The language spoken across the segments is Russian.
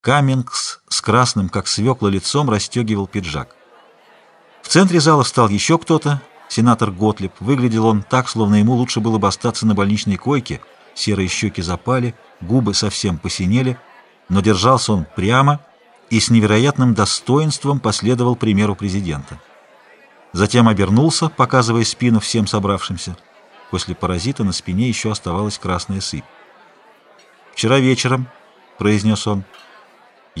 Каммингс с красным, как свекла, лицом расстегивал пиджак. В центре зала встал еще кто-то, сенатор Готлиб. Выглядел он так, словно ему лучше было бы остаться на больничной койке. Серые щеки запали, губы совсем посинели, но держался он прямо и с невероятным достоинством последовал примеру президента. Затем обернулся, показывая спину всем собравшимся. После паразита на спине еще оставалась красная сыпь. «Вчера вечером», — произнес он, —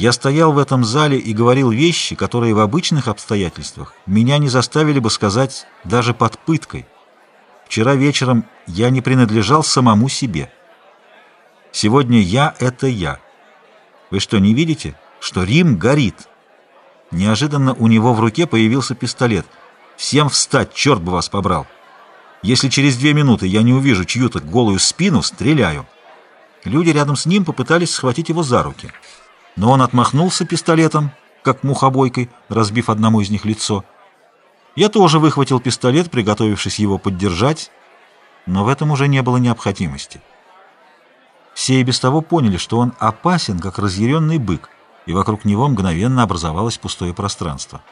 «я стоял в этом зале и говорил вещи, которые в обычных обстоятельствах меня не заставили бы сказать даже под пыткой. Вчера вечером я не принадлежал самому себе. Сегодня я — это я. Вы что, не видите, что Рим горит?» Неожиданно у него в руке появился пистолет. «Всем встать, черт бы вас побрал!» Если через две минуты я не увижу чью-то голую спину, стреляю. Люди рядом с ним попытались схватить его за руки. Но он отмахнулся пистолетом, как мухобойкой, разбив одному из них лицо. Я тоже выхватил пистолет, приготовившись его поддержать, но в этом уже не было необходимости. Все и без того поняли, что он опасен, как разъяренный бык, и вокруг него мгновенно образовалось пустое пространство.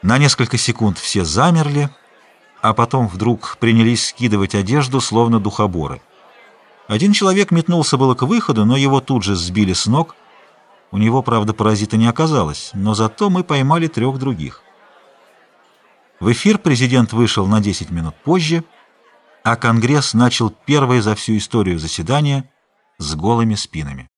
На несколько секунд все замерли, а потом вдруг принялись скидывать одежду, словно духоборы. Один человек метнулся было к выходу, но его тут же сбили с ног. У него, правда, паразита не оказалось, но зато мы поймали трех других. В эфир президент вышел на 10 минут позже, а Конгресс начал первое за всю историю заседание с голыми спинами.